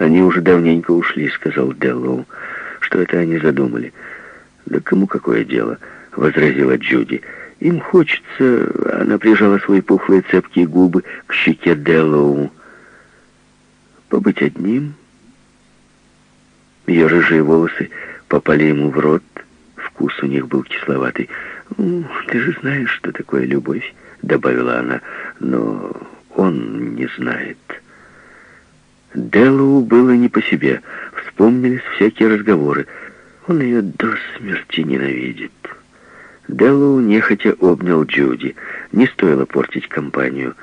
«Они уже давненько ушли», — сказал Деллоу. «Что это они задумали?» «Да кому какое дело?» — возразила Джуди. «Им хочется...» — она прижала свои пухлые цепкие губы к щеке Деллоу. «Побыть одним?» Ее рыжие волосы попали ему в рот. Вкус у них был кисловатый. «Ты же знаешь, что такое любовь», — добавила она. «Но он не знает». Делу было не по себе. Вспомнились всякие разговоры. Он ее до смерти ненавидит. Делу нехотя обнял Джуди. Не стоило портить компанию.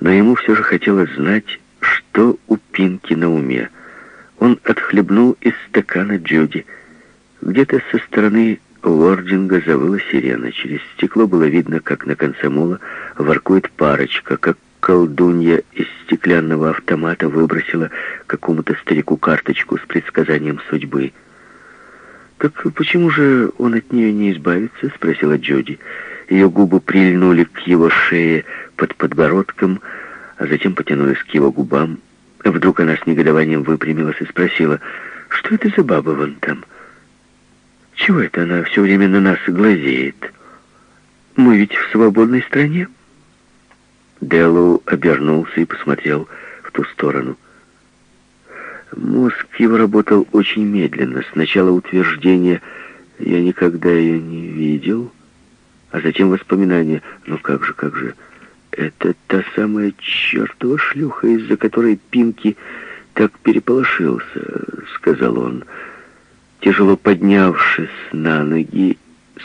Но ему все же хотелось знать, что у Пинки на уме. Он отхлебнул из стакана Джуди. Где-то со стороны Уординга завыла сирена. Через стекло было видно, как на конце мола воркует парочка, как колдунья из стеклянного автомата выбросила какому-то старику карточку с предсказанием судьбы. «Так почему же он от нее не избавится?» — спросила Джоди. Ее губы прильнули к его шее под подбородком, а затем потянулись к его губам. Вдруг она с негодованием выпрямилась и спросила, «Что это за баба вон там? Чего это она все время на нас глазеет? Мы ведь в свободной стране?» Деллоу обернулся и посмотрел в ту сторону. Мозг его работал очень медленно. Сначала утверждение «я никогда ее не видел», а затем воспоминание «ну как же, как же, это та самая чертова шлюха, из-за которой Пинки так переполошился», — сказал он. Тяжело поднявшись на ноги,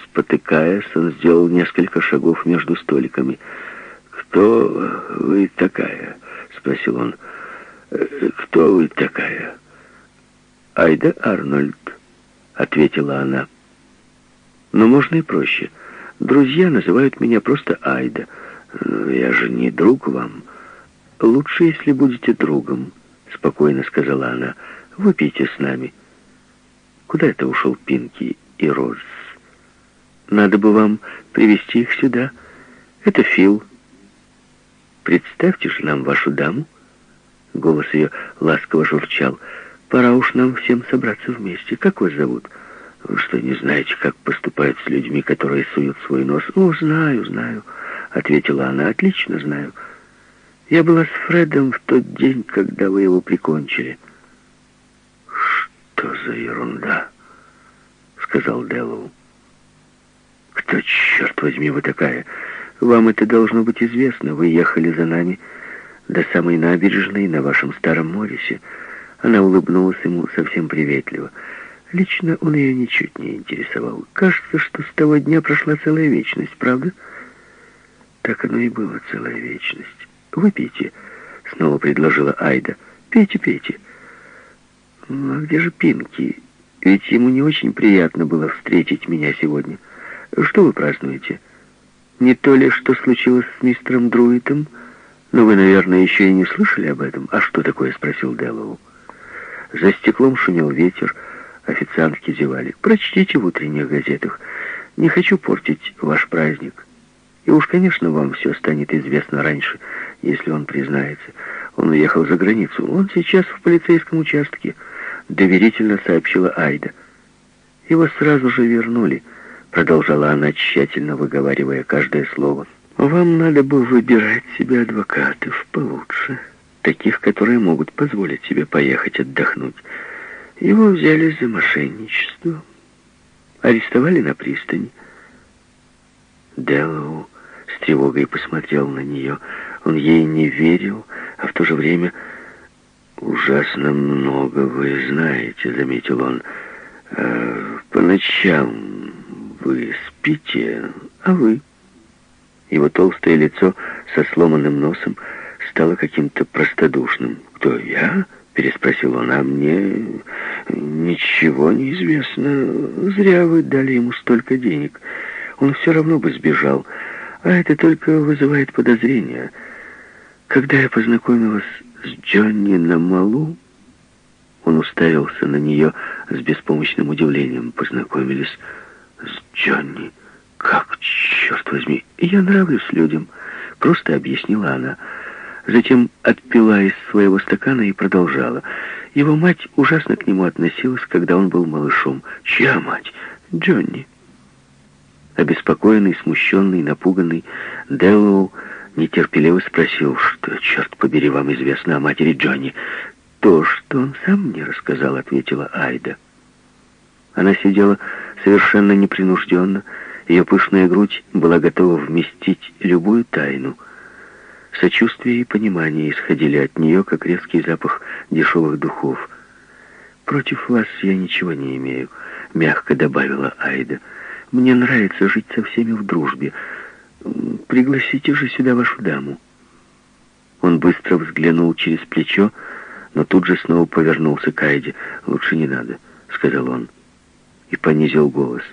спотыкаясь, он сделал несколько шагов между столиками — «Кто вы такая?» — спросил он. «Э, «Кто вы такая?» «Айда Арнольд», — ответила она. «Но можно и проще. Друзья называют меня просто Айда. Я же не друг вам. Лучше, если будете другом», — спокойно сказала она. «Выпейте с нами». «Куда это ушел Пинки и Роз?» «Надо бы вам привести их сюда. Это Фил». Представьте же нам вашу даму. Голос ее ласково журчал. Пора уж нам всем собраться вместе. Как вас зовут? Вы что, не знаете, как поступают с людьми, которые суют свой нос? О, знаю, знаю, ответила она. Отлично знаю. Я была с Фредом в тот день, когда вы его прикончили. Что за ерунда? Сказал Деллоу. Кто, черт возьми, вы такая? Вам это должно быть известно. Вы ехали за нами до самой набережной на вашем старом Морисе. Она улыбнулась ему совсем приветливо. Лично он ее ничуть не интересовал. Кажется, что с того дня прошла целая вечность, правда? Так оно и было, целая вечность. Выпейте, снова предложила Айда. Пейте, пейте. Ну, а где же Пинки? Ведь ему не очень приятно было встретить меня сегодня. Что вы празднуете? Не то ли, что случилось с мистером Друитом? Но вы, наверное, еще и не слышали об этом. А что такое? Спросил Дэллоу. За стеклом шумел ветер, официантки зевали. Прочтите в утренних газетах. Не хочу портить ваш праздник. И уж, конечно, вам все станет известно раньше, если он признается. Он уехал за границу. Он сейчас в полицейском участке, доверительно сообщила Айда. Его сразу же вернули. Продолжала она, тщательно выговаривая каждое слово. «Вам надо бы выбирать себе адвокатов получше, таких, которые могут позволить себе поехать отдохнуть. Его взяли за мошенничество, арестовали на пристани». Деллоу с тревогой посмотрел на нее. Он ей не верил, а в то же время... «Ужасно много вы знаете», — заметил он. «А по ночам вы спите, а вы? Его толстое лицо со сломанным носом стало каким-то простодушным. «Кто я?» — переспросил он. «А мне ничего не известно. Зря вы дали ему столько денег. Он все равно бы сбежал. А это только вызывает подозрения. Когда я познакомилась с Джонни на малу, он уставился на нее с беспомощным удивлением. Познакомились с Джонни. Как, черт возьми, я нравлюсь людям, просто объяснила она. Затем отпила из своего стакана и продолжала. Его мать ужасно к нему относилась, когда он был малышом. Чья мать? Джонни. Обеспокоенный, смущенный, напуганный, Деллоу нетерпеливо спросил, что, черт побери, вам известно о матери Джонни. «То, что он сам мне рассказал», — ответила Айда. Она сидела совершенно непринужденно, ее пышная грудь была готова вместить любую тайну. Сочувствие и понимание исходили от нее, как резкий запах дешевых духов. «Против вас я ничего не имею», — мягко добавила Айда. «Мне нравится жить со всеми в дружбе. Пригласите же сюда вашу даму». Он быстро взглянул через плечо, но тут же снова повернулся к Айде. «Лучше не надо», — сказал он, и понизил голос.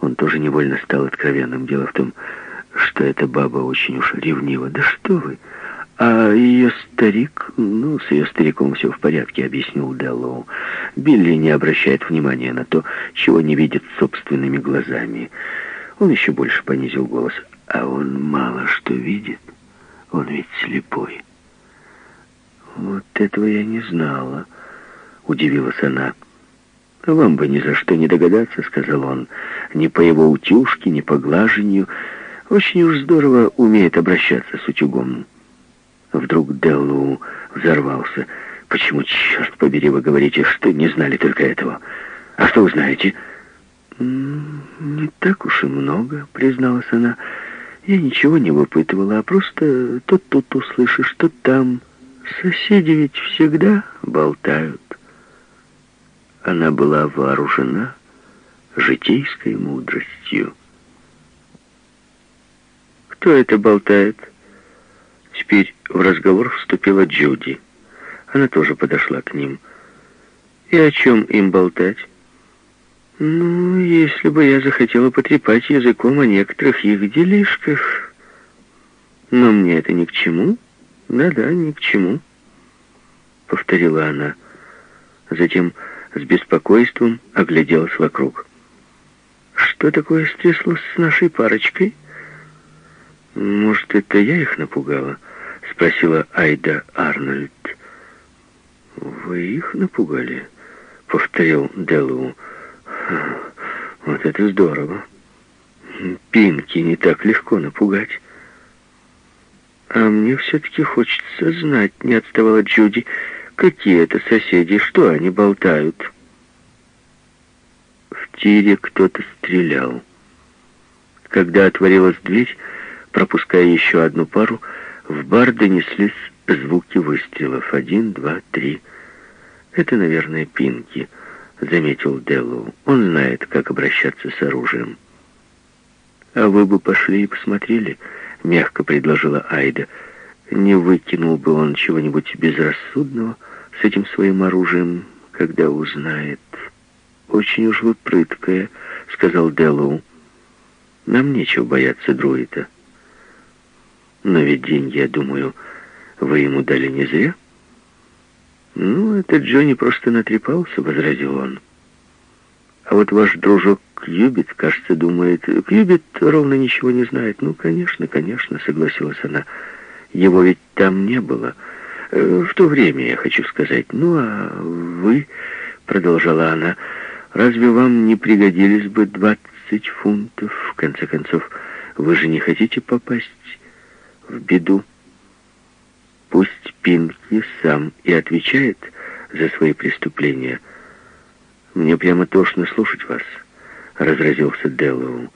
Он тоже невольно стал откровенным. Дело в том, что эта баба очень уж ревнива. «Да что вы!» «А ее старик...» «Ну, с ее стариком все в порядке», — объяснил Деллоу. «Билли не обращает внимания на то, чего не видит собственными глазами». Он еще больше понизил голос. «А он мало что видит. Он ведь слепой». «Вот этого я не знала», — удивилась она. «Вам бы ни за что не догадаться», — сказал он, — «ни по его утюжке, ни по глажению. Очень уж здорово умеет обращаться с утюгом». Вдруг Деллу взорвался. «Почему, черт побери, вы говорите, что не знали только этого? А что вы знаете?» «Не так уж и много», — призналась она. «Я ничего не выпытывала, а просто то тут услышишь, то там...» Соседи ведь всегда болтают. Она была вооружена житейской мудростью. Кто это болтает? Теперь в разговор вступила Джуди. Она тоже подошла к ним. И о чем им болтать? Ну, если бы я захотела потрепать языком о некоторых их делишках. Но мне это ни к чему. «Да-да, ни к чему», — повторила она. Затем с беспокойством огляделась вокруг. «Что такое стряслось с нашей парочкой?» «Может, это я их напугала?» — спросила Айда Арнольд. «Вы их напугали?» — повторил Делу. «Вот это здорово! Пинки не так легко напугать». «А мне все-таки хочется знать», — не отставала Джуди, «какие это соседи, что они болтают?» В тире кто-то стрелял. Когда отворилась дверь, пропуская еще одну пару, в бар донеслись звуки выстрелов. Один, два, три. «Это, наверное, Пинки», — заметил Деллоу. «Он знает, как обращаться с оружием». «А вы бы пошли и посмотрели», — мягко предложила Айда. Не выкинул бы он чего-нибудь безрассудного с этим своим оружием, когда узнает. Очень уж вы прыткая, сказал Деллоу. Нам нечего бояться друида. Но ведь деньги, я думаю, вы ему дали не зря. Ну, этот Джонни просто натрепался, возразил он. А вот ваш дружок Кьюбит, кажется, думает... Кьюбит ровно ничего не знает. Ну, конечно, конечно, согласилась она. Его ведь там не было. Э, в то время, я хочу сказать. Ну, а вы, продолжала она, разве вам не пригодились бы двадцать фунтов? В конце концов, вы же не хотите попасть в беду? Пусть Пинки сам и отвечает за свои преступления, — «Мне прямо тошно слушать вас», — разразился Деллоу.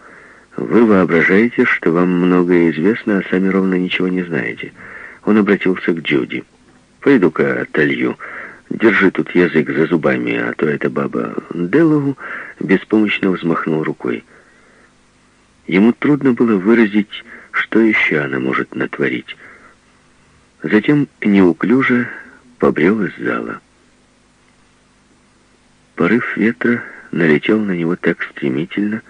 «Вы воображаете, что вам многое известно, а сами ровно ничего не знаете». Он обратился к Джуди. «Пойду-ка отолью. Держи тут язык за зубами, а то эта баба...» Деллоу беспомощно взмахнул рукой. Ему трудно было выразить, что еще она может натворить. Затем неуклюже побрел из зала. Порыв ветра налетел на него так стремительно,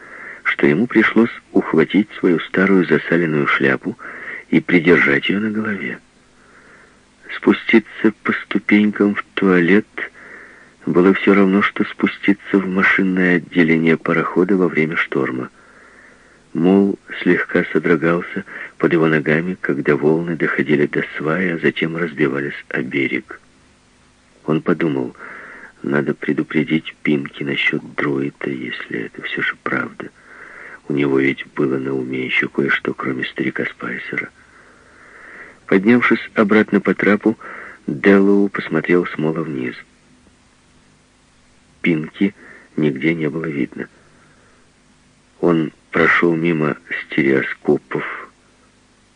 что ему пришлось ухватить свою старую засаленную шляпу и придержать ее на голове. Спуститься по ступенькам в туалет было все равно, что спуститься в машинное отделение парохода во время шторма. Мол слегка содрогался под его ногами, когда волны доходили до свая, а затем разбивались о берег. Он подумал, надо предупредить Пинки насчет дроида, если это все же правда. У него ведь было на уме еще кое-что, кроме старика Спайсера. Поднявшись обратно по трапу, Деллоу посмотрел смоло вниз. Пинки нигде не было видно. Он прошел мимо стереоскопов.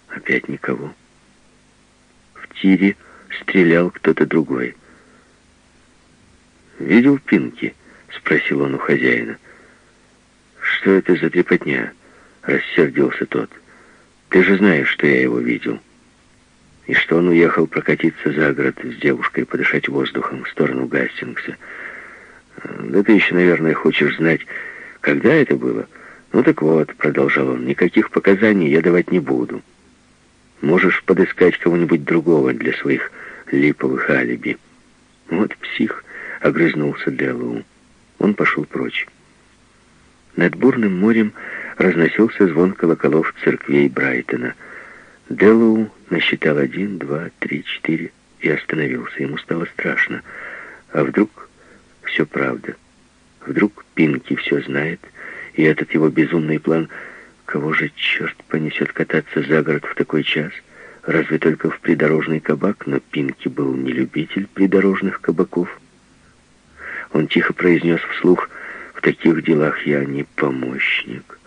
Опять никого. В тире стрелял кто-то другой. «Видел Пинки?» — спросил он у хозяина. «Что это за трепотня?» — рассердился тот. «Ты же знаешь, что я его видел. И что он уехал прокатиться за город с девушкой, подышать воздухом в сторону Гастингса. Да ты еще, наверное, хочешь знать, когда это было?» «Ну так вот», — продолжал он, — «никаких показаний я давать не буду. Можешь подыскать кого-нибудь другого для своих липовых алиби». «Вот псих», — огрызнулся Деллоу. Он пошел прочь. Над бурным морем разносился звон колоколов церквей Брайтона. Деллоу насчитал один, два, три, четыре и остановился. Ему стало страшно. А вдруг все правда? Вдруг Пинки все знает, и этот его безумный план, кого же черт понесет кататься за город в такой час? Разве только в придорожный кабак, но Пинки был не любитель придорожных кабаков. Он тихо произнес вслух, «В таких делах я не помощник».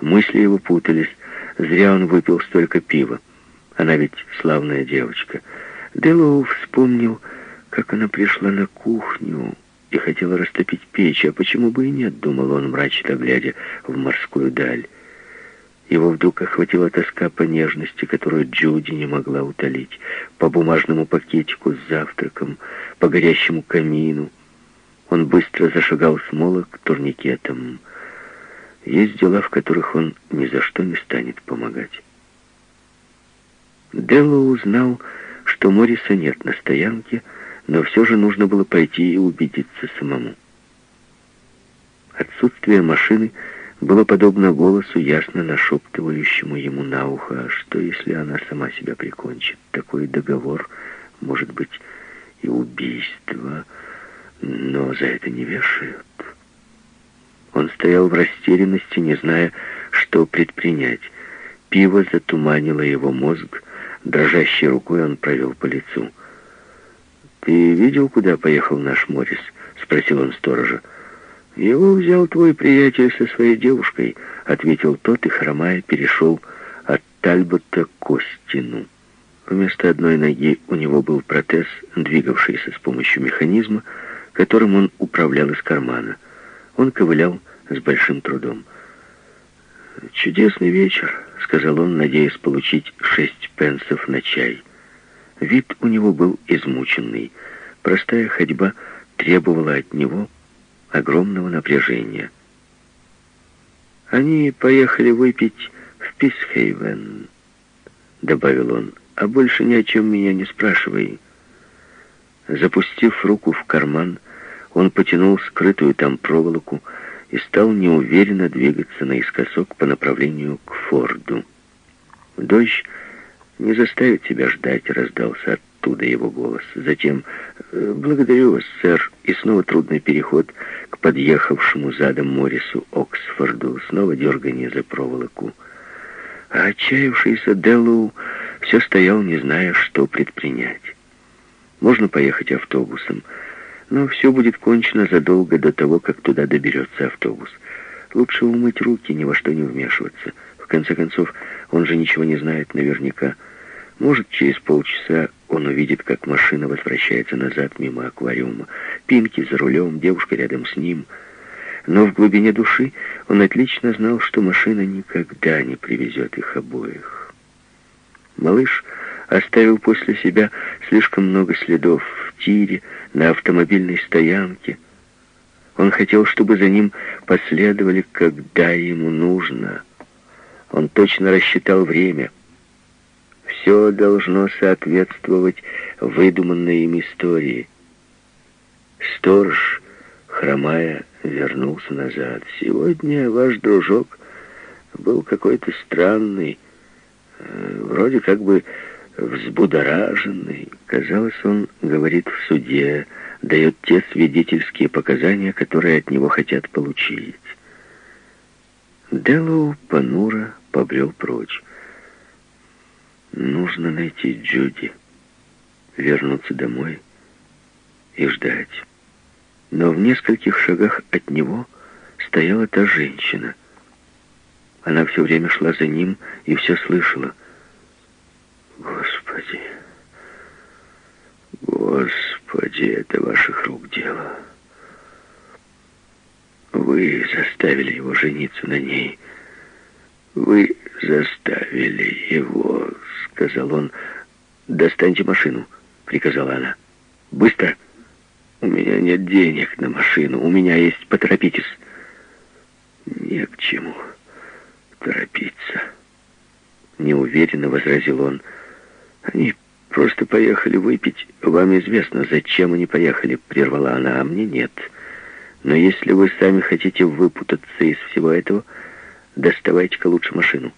Мысли его путались. Зря он выпил столько пива. Она ведь славная девочка. Делоу вспомнил, как она пришла на кухню и хотела растопить печь, а почему бы и нет, думал он, мрачно глядя в морскую даль. Его вдруг охватила тоска по нежности, которую Джуди не могла утолить, по бумажному пакетику с завтраком, по горящему камину. Он быстро зашагал с мола к турникетам. Есть дела, в которых он ни за что не станет помогать. Делло узнал, что Мориса нет на стоянке, но все же нужно было пойти и убедиться самому. Отсутствие машины было подобно голосу, ясно нашептывающему ему на ухо, что, если она сама себя прикончит? Такой договор, может быть, и убийство, но за это не вешают. Он стоял в растерянности, не зная, что предпринять. Пиво затуманило его мозг, дрожащей рукой он провел по лицу. «Ты видел, куда поехал наш Морис?» — спросил он сторожа. «Его взял твой приятель со своей девушкой», — ответил тот и, хромая, перешел от Тальбота к Костину. Вместо одной ноги у него был протез, двигавшийся с помощью механизма, которым он управлял из кармана. Он ковылял с большим трудом. «Чудесный вечер», — сказал он, надеясь получить шесть пенсов на чай. Вид у него был измученный. Простая ходьба требовала от него огромного напряжения. «Они поехали выпить в Писхейвен», — добавил он, — «а больше ни о чем меня не спрашивай». Запустив руку в карман, он потянул скрытую там проволоку и стал неуверенно двигаться наискосок по направлению к Форду. Дождь «Не заставит тебя ждать», — раздался оттуда его голос. Затем «Э, «Благодарю вас, сэр», и снова трудный переход к подъехавшему задом Морису Оксфорду, снова дергание за проволоку. А отчаявшийся Деллоу все стоял, не зная, что предпринять. Можно поехать автобусом, но все будет кончено задолго до того, как туда доберется автобус. Лучше умыть руки, ни во что не вмешиваться. В конце концов, он же ничего не знает наверняка. Может, через полчаса он увидит, как машина возвращается назад мимо аквариума. Пинки за рулем, девушка рядом с ним. Но в глубине души он отлично знал, что машина никогда не привезет их обоих. Малыш оставил после себя слишком много следов в тире, на автомобильной стоянке. Он хотел, чтобы за ним последовали, когда ему нужно. Он точно рассчитал время — все должно соответствовать выдуманной им истории. Сторож, хромая, вернулся назад. Сегодня ваш дружок был какой-то странный, э, вроде как бы взбудораженный. Казалось, он говорит в суде, дает те свидетельские показания, которые от него хотят получить. Делоу понуро побрел прочь. Нужно найти Джуди, вернуться домой и ждать. Но в нескольких шагах от него стояла та женщина. Она все время шла за ним и все слышала. Господи, Господи, это ваших рук дело. Вы заставили его жениться на ней. Вы заставили его, сказал он. Достаньте машину, приказала она. Быстро. У меня нет денег на машину. У меня есть, поторопитесь. Не к чему торопиться. Неуверенно возразил он. Они просто поехали выпить. Вам известно, зачем они поехали, прервала она, а мне нет. Но если вы сами хотите выпутаться из всего этого, доставайте-ка лучше машину.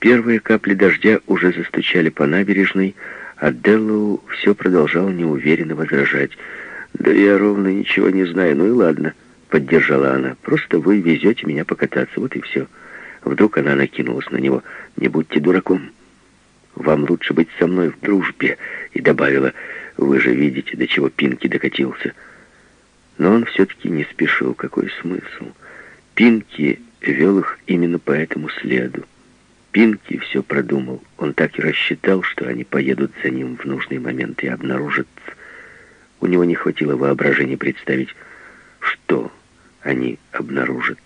Первые капли дождя уже застучали по набережной, а Деллоу все продолжал неуверенно возражать. «Да я ровно ничего не знаю, ну и ладно», — поддержала она. «Просто вы везете меня покататься, вот и все». Вдруг она накинулась на него. «Не будьте дураком. Вам лучше быть со мной в дружбе», и добавила, «Вы же видите, до чего Пинки докатился». Но он все-таки не спешил. Какой смысл? Пинки вел их именно по этому следу. Пинки все продумал. Он так и рассчитал, что они поедут за ним в нужный момент и обнаружат. У него не хватило воображения представить, что они обнаружат.